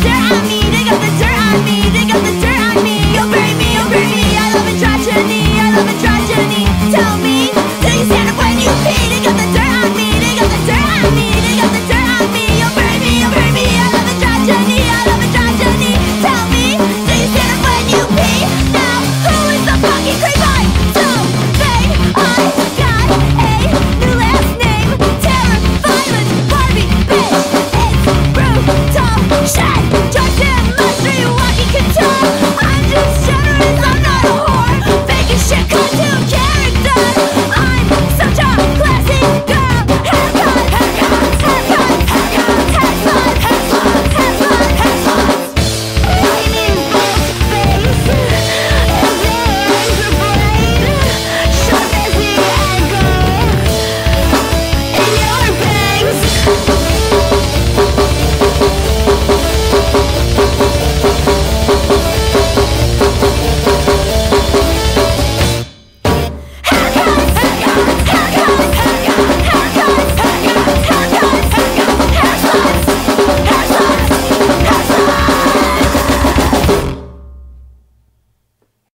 dirt on me you'll bury me you'll bury me. Oh, oh, I love a tragedy I love a tragedy